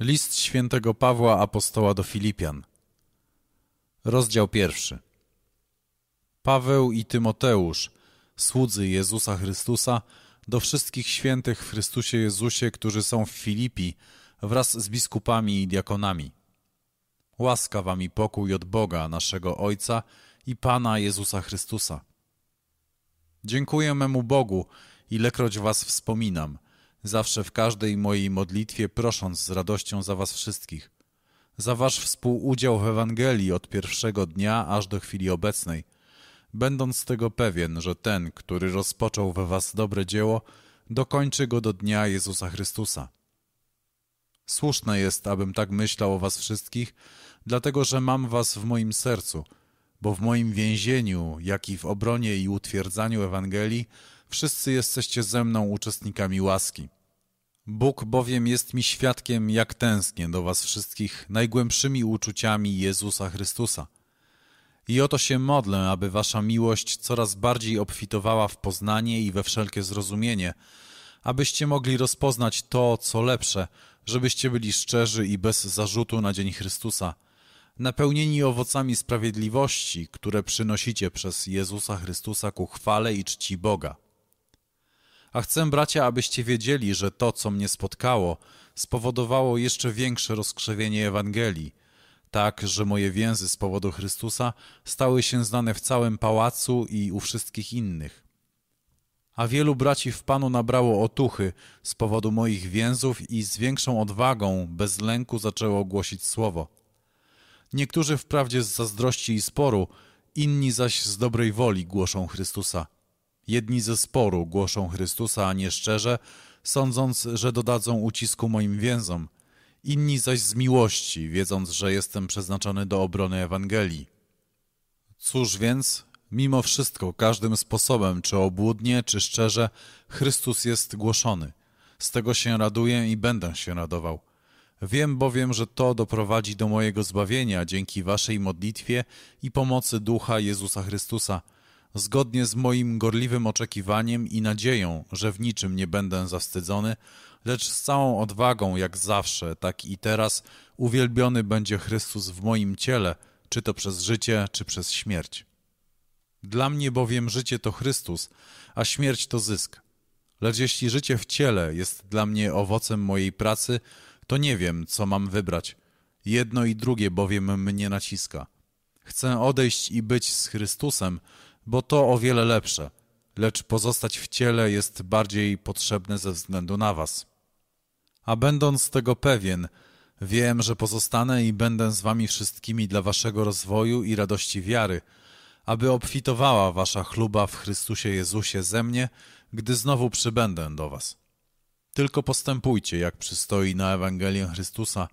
List świętego Pawła apostoła do Filipian. Rozdział pierwszy. Paweł i Tymoteusz, słudzy Jezusa Chrystusa, do wszystkich świętych w Chrystusie Jezusie, którzy są w Filipi, wraz z biskupami i diakonami. Łaska wam i pokój od Boga, naszego Ojca i Pana Jezusa Chrystusa. Dziękuję memu Bogu, ilekroć was wspominam – zawsze w każdej mojej modlitwie prosząc z radością za was wszystkich, za wasz współudział w Ewangelii od pierwszego dnia aż do chwili obecnej, będąc tego pewien, że ten, który rozpoczął we was dobre dzieło, dokończy go do dnia Jezusa Chrystusa. Słuszne jest, abym tak myślał o was wszystkich, dlatego że mam was w moim sercu, bo w moim więzieniu, jak i w obronie i utwierdzaniu Ewangelii, wszyscy jesteście ze mną uczestnikami łaski. Bóg bowiem jest mi świadkiem, jak tęsknię do was wszystkich najgłębszymi uczuciami Jezusa Chrystusa. I oto się modlę, aby wasza miłość coraz bardziej obfitowała w poznanie i we wszelkie zrozumienie, abyście mogli rozpoznać to, co lepsze, żebyście byli szczerzy i bez zarzutu na dzień Chrystusa, napełnieni owocami sprawiedliwości, które przynosicie przez Jezusa Chrystusa ku chwale i czci Boga. A chcę, bracia, abyście wiedzieli, że to, co mnie spotkało, spowodowało jeszcze większe rozkrzewienie Ewangelii, tak, że moje więzy z powodu Chrystusa stały się znane w całym pałacu i u wszystkich innych. A wielu braci w Panu nabrało otuchy z powodu moich więzów i z większą odwagą, bez lęku zaczęło głosić słowo. Niektórzy wprawdzie z zazdrości i sporu, inni zaś z dobrej woli głoszą Chrystusa. Jedni ze sporu głoszą Chrystusa, a nie szczerze, sądząc, że dodadzą ucisku moim więzom. Inni zaś z miłości, wiedząc, że jestem przeznaczony do obrony Ewangelii. Cóż więc, mimo wszystko, każdym sposobem, czy obłudnie, czy szczerze, Chrystus jest głoszony. Z tego się raduję i będę się radował. Wiem bowiem, że to doprowadzi do mojego zbawienia dzięki waszej modlitwie i pomocy Ducha Jezusa Chrystusa – zgodnie z moim gorliwym oczekiwaniem i nadzieją, że w niczym nie będę zawstydzony, lecz z całą odwagą, jak zawsze, tak i teraz, uwielbiony będzie Chrystus w moim ciele, czy to przez życie, czy przez śmierć. Dla mnie bowiem życie to Chrystus, a śmierć to zysk. Lecz jeśli życie w ciele jest dla mnie owocem mojej pracy, to nie wiem, co mam wybrać. Jedno i drugie bowiem mnie naciska. Chcę odejść i być z Chrystusem, bo to o wiele lepsze, lecz pozostać w ciele jest bardziej potrzebne ze względu na was. A będąc tego pewien, wiem, że pozostanę i będę z wami wszystkimi dla waszego rozwoju i radości wiary, aby obfitowała wasza chluba w Chrystusie Jezusie ze mnie, gdy znowu przybędę do was. Tylko postępujcie, jak przystoi na Ewangelię Chrystusa,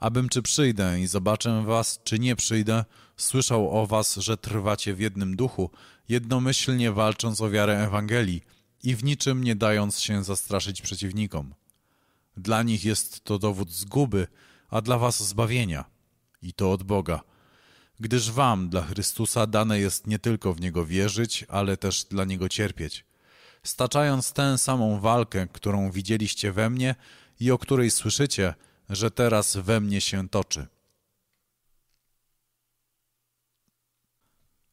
abym czy przyjdę i zobaczę was, czy nie przyjdę, słyszał o was, że trwacie w jednym duchu, jednomyślnie walcząc o wiarę Ewangelii i w niczym nie dając się zastraszyć przeciwnikom. Dla nich jest to dowód zguby, a dla was zbawienia. I to od Boga. Gdyż wam, dla Chrystusa, dane jest nie tylko w Niego wierzyć, ale też dla Niego cierpieć. Staczając tę samą walkę, którą widzieliście we mnie i o której słyszycie, że teraz we mnie się toczy.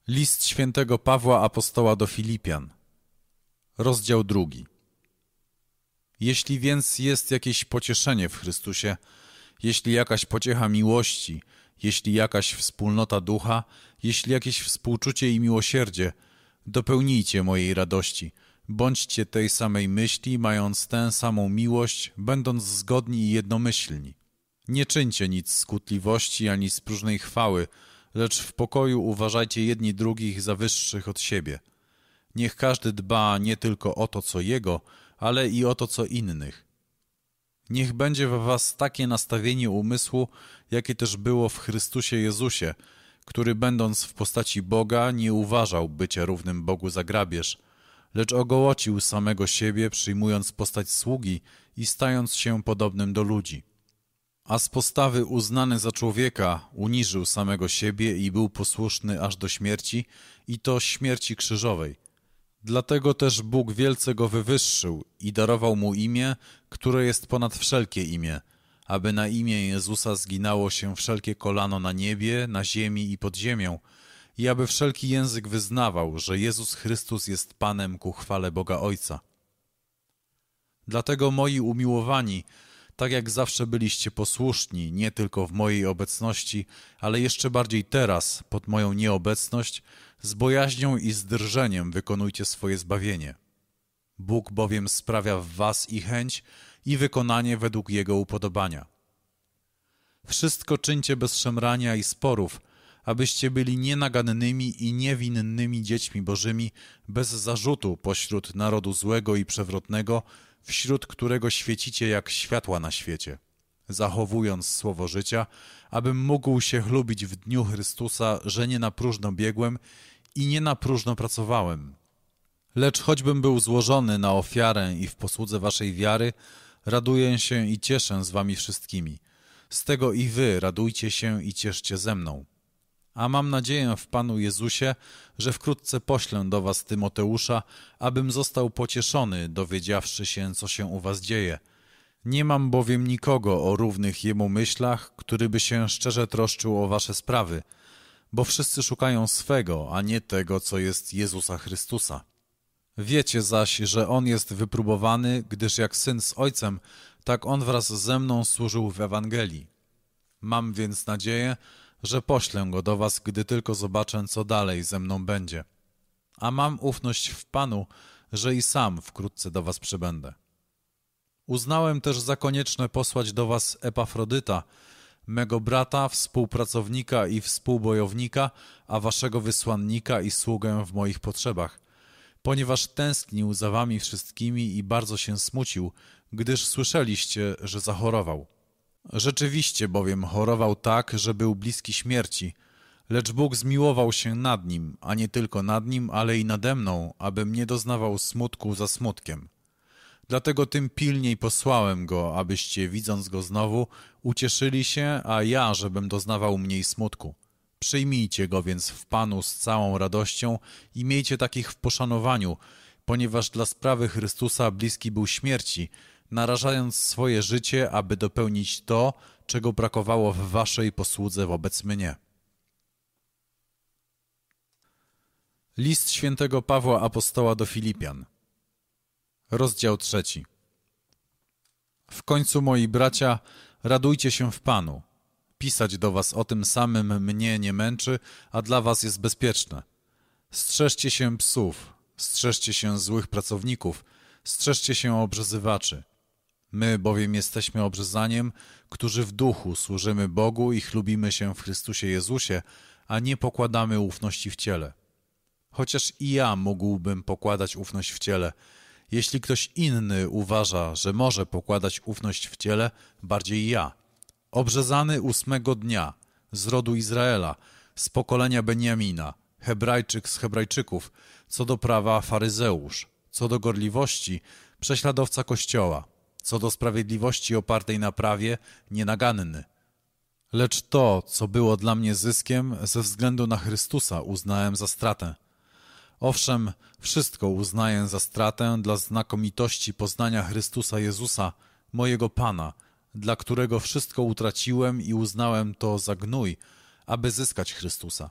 List świętego Pawła Apostoła do Filipian, rozdział drugi. Jeśli więc jest jakieś pocieszenie w Chrystusie, jeśli jakaś pociecha miłości, jeśli jakaś wspólnota ducha, jeśli jakieś współczucie i miłosierdzie, dopełnijcie mojej radości. Bądźcie tej samej myśli, mając tę samą miłość, będąc zgodni i jednomyślni. Nie czyńcie nic skutliwości ani z próżnej chwały, lecz w pokoju uważajcie jedni drugich za wyższych od siebie. Niech każdy dba nie tylko o to, co jego, ale i o to, co innych. Niech będzie we was takie nastawienie umysłu, jakie też było w Chrystusie Jezusie, który będąc w postaci Boga nie uważał bycia równym Bogu za grabież, lecz ogołocił samego siebie, przyjmując postać sługi i stając się podobnym do ludzi a z postawy uznany za człowieka uniżył samego siebie i był posłuszny aż do śmierci, i to śmierci krzyżowej. Dlatego też Bóg wielce go wywyższył i darował mu imię, które jest ponad wszelkie imię, aby na imię Jezusa zginało się wszelkie kolano na niebie, na ziemi i pod ziemią, i aby wszelki język wyznawał, że Jezus Chrystus jest Panem ku chwale Boga Ojca. Dlatego moi umiłowani, tak jak zawsze byliście posłuszni, nie tylko w mojej obecności, ale jeszcze bardziej teraz, pod moją nieobecność, z bojaźnią i z drżeniem wykonujcie swoje zbawienie. Bóg bowiem sprawia w was i chęć, i wykonanie według Jego upodobania. Wszystko czyńcie bez szemrania i sporów, abyście byli nienagannymi i niewinnymi dziećmi bożymi, bez zarzutu pośród narodu złego i przewrotnego, wśród którego świecicie jak światła na świecie, zachowując słowo życia, abym mógł się chlubić w dniu Chrystusa, że nie na próżno biegłem i nie na próżno pracowałem. Lecz choćbym był złożony na ofiarę i w posłudze waszej wiary, raduję się i cieszę z wami wszystkimi. Z tego i wy radujcie się i cieszcie ze mną. A mam nadzieję w Panu Jezusie, że wkrótce poślę do was Tymoteusza, abym został pocieszony, dowiedziawszy się, co się u was dzieje. Nie mam bowiem nikogo o równych jemu myślach, który by się szczerze troszczył o wasze sprawy, bo wszyscy szukają swego, a nie tego, co jest Jezusa Chrystusa. Wiecie zaś, że on jest wypróbowany, gdyż jak syn z ojcem, tak on wraz ze mną służył w Ewangelii. Mam więc nadzieję, że poślę go do was, gdy tylko zobaczę, co dalej ze mną będzie. A mam ufność w Panu, że i sam wkrótce do was przybędę. Uznałem też za konieczne posłać do was Epafrodyta, mego brata, współpracownika i współbojownika, a waszego wysłannika i sługę w moich potrzebach – ponieważ tęsknił za wami wszystkimi i bardzo się smucił, gdyż słyszeliście, że zachorował. Rzeczywiście bowiem chorował tak, że był bliski śmierci, lecz Bóg zmiłował się nad nim, a nie tylko nad nim, ale i nade mną, abym nie doznawał smutku za smutkiem. Dlatego tym pilniej posłałem go, abyście, widząc go znowu, ucieszyli się, a ja, żebym doznawał mniej smutku. Przyjmijcie go więc w Panu z całą radością i miejcie takich w poszanowaniu, ponieważ dla sprawy Chrystusa bliski był śmierci, narażając swoje życie, aby dopełnić to, czego brakowało w waszej posłudze wobec mnie. List świętego Pawła Apostoła do Filipian Rozdział trzeci W końcu, moi bracia, radujcie się w Panu – pisać do was o tym samym mnie nie męczy, a dla was jest bezpieczne. Strzeżcie się psów, strzeżcie się złych pracowników, strzeżcie się obrzezywaczy. My bowiem jesteśmy obrzezaniem, którzy w duchu służymy Bogu i chlubimy się w Chrystusie Jezusie, a nie pokładamy ufności w ciele. Chociaż i ja mógłbym pokładać ufność w ciele, jeśli ktoś inny uważa, że może pokładać ufność w ciele, bardziej ja – obrzezany ósmego dnia z rodu Izraela, z pokolenia Beniamina, Hebrajczyk z Hebrajczyków, co do prawa faryzeusz, co do gorliwości prześladowca Kościoła, co do sprawiedliwości opartej na prawie nienaganny. Lecz to, co było dla mnie zyskiem, ze względu na Chrystusa uznałem za stratę. Owszem, wszystko uznaję za stratę dla znakomitości poznania Chrystusa Jezusa, mojego Pana – dla którego wszystko utraciłem i uznałem to za gnój, aby zyskać Chrystusa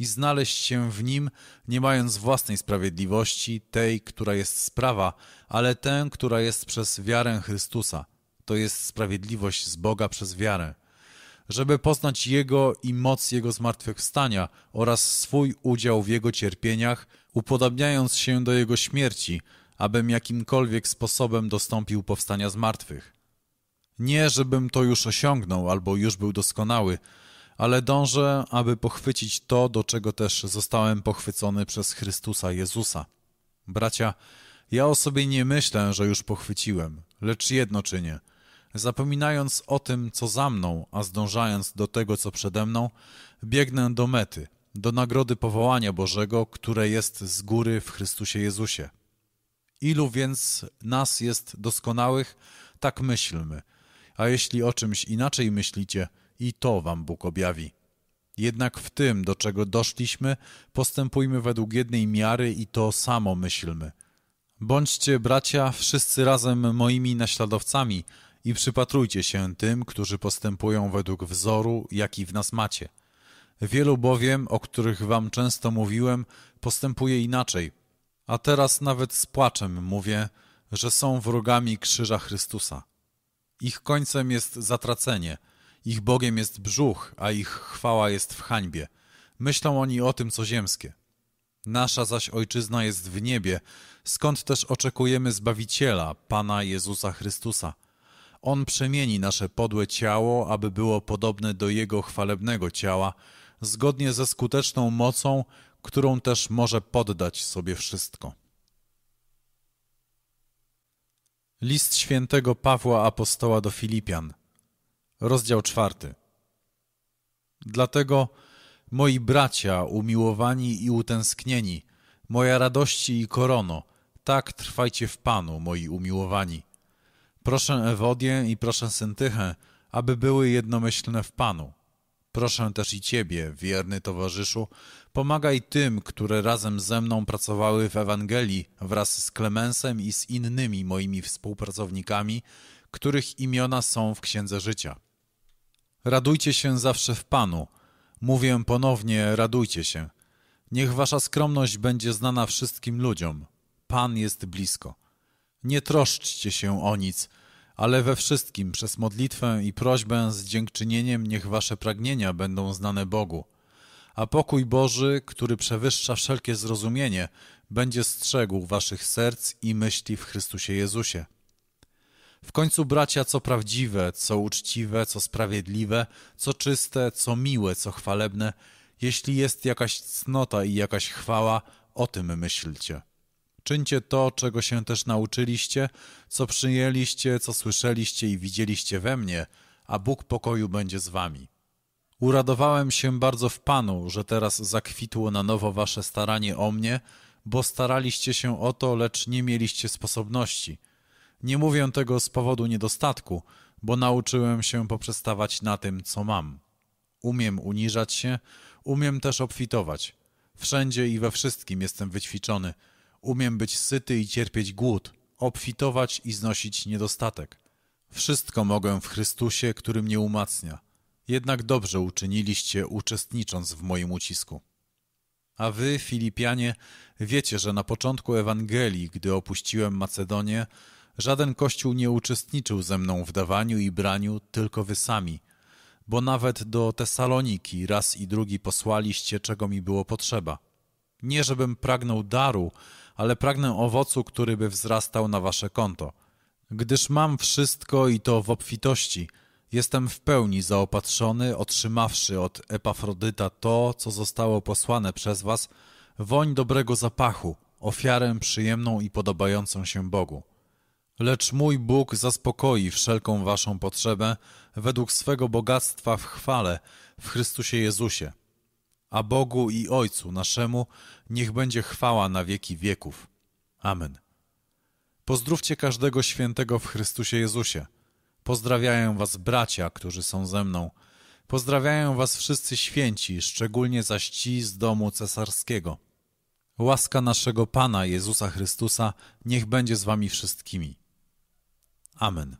i znaleźć się w Nim, nie mając własnej sprawiedliwości, tej, która jest sprawa, ale tę, która jest przez wiarę Chrystusa, to jest sprawiedliwość z Boga przez wiarę, żeby poznać Jego i moc Jego zmartwychwstania oraz swój udział w Jego cierpieniach, upodabniając się do Jego śmierci, abym jakimkolwiek sposobem dostąpił powstania z martwych. Nie, żebym to już osiągnął albo już był doskonały, ale dążę, aby pochwycić to, do czego też zostałem pochwycony przez Chrystusa Jezusa. Bracia, ja o sobie nie myślę, że już pochwyciłem, lecz jedno czynię. Zapominając o tym, co za mną, a zdążając do tego, co przede mną, biegnę do mety, do nagrody powołania Bożego, które jest z góry w Chrystusie Jezusie. Ilu więc nas jest doskonałych, tak myślmy – a jeśli o czymś inaczej myślicie, i to wam Bóg objawi. Jednak w tym, do czego doszliśmy, postępujmy według jednej miary i to samo myślmy. Bądźcie, bracia, wszyscy razem moimi naśladowcami i przypatrujcie się tym, którzy postępują według wzoru, jaki w nas macie. Wielu bowiem, o których wam często mówiłem, postępuje inaczej. A teraz nawet z płaczem mówię, że są wrogami krzyża Chrystusa. Ich końcem jest zatracenie, ich Bogiem jest brzuch, a ich chwała jest w hańbie. Myślą oni o tym, co ziemskie. Nasza zaś ojczyzna jest w niebie, skąd też oczekujemy Zbawiciela, Pana Jezusa Chrystusa. On przemieni nasze podłe ciało, aby było podobne do Jego chwalebnego ciała, zgodnie ze skuteczną mocą, którą też może poddać sobie wszystko. List świętego Pawła Apostoła do Filipian, rozdział czwarty. Dlatego, moi bracia, umiłowani i utęsknieni, moja radości i korono, tak trwajcie w Panu, moi umiłowani. Proszę Ewodię i proszę Syntychę, aby były jednomyślne w Panu. Proszę też i Ciebie, wierny towarzyszu, pomagaj tym, które razem ze mną pracowały w Ewangelii wraz z Klemensem i z innymi moimi współpracownikami, których imiona są w Księdze Życia. Radujcie się zawsze w Panu. Mówię ponownie, radujcie się. Niech wasza skromność będzie znana wszystkim ludziom. Pan jest blisko. Nie troszczcie się o nic, ale we wszystkim przez modlitwę i prośbę z dziękczynieniem niech wasze pragnienia będą znane Bogu. A pokój Boży, który przewyższa wszelkie zrozumienie, będzie strzegł waszych serc i myśli w Chrystusie Jezusie. W końcu, bracia, co prawdziwe, co uczciwe, co sprawiedliwe, co czyste, co miłe, co chwalebne, jeśli jest jakaś cnota i jakaś chwała, o tym myślcie. Czyńcie to, czego się też nauczyliście, co przyjęliście, co słyszeliście i widzieliście we mnie, a Bóg pokoju będzie z wami. Uradowałem się bardzo w Panu, że teraz zakwitło na nowo wasze staranie o mnie, bo staraliście się o to, lecz nie mieliście sposobności. Nie mówię tego z powodu niedostatku, bo nauczyłem się poprzestawać na tym, co mam. Umiem uniżać się, umiem też obfitować. Wszędzie i we wszystkim jestem wyćwiczony – Umiem być syty i cierpieć głód, obfitować i znosić niedostatek. Wszystko mogę w Chrystusie, który mnie umacnia. Jednak dobrze uczyniliście, uczestnicząc w moim ucisku. A wy, Filipianie, wiecie, że na początku Ewangelii, gdy opuściłem Macedonię, żaden kościół nie uczestniczył ze mną w dawaniu i braniu, tylko wy sami, bo nawet do Tesaloniki raz i drugi posłaliście, czego mi było potrzeba. Nie żebym pragnął daru, ale pragnę owocu, który by wzrastał na wasze konto. Gdyż mam wszystko i to w obfitości, jestem w pełni zaopatrzony, otrzymawszy od Epafrodyta to, co zostało posłane przez was, woń dobrego zapachu, ofiarę przyjemną i podobającą się Bogu. Lecz mój Bóg zaspokoi wszelką waszą potrzebę według swego bogactwa w chwale w Chrystusie Jezusie a Bogu i Ojcu naszemu niech będzie chwała na wieki wieków. Amen. Pozdrówcie każdego świętego w Chrystusie Jezusie. Pozdrawiają was bracia, którzy są ze mną. Pozdrawiają was wszyscy święci, szczególnie zaś ci z domu cesarskiego. Łaska naszego Pana Jezusa Chrystusa niech będzie z wami wszystkimi. Amen.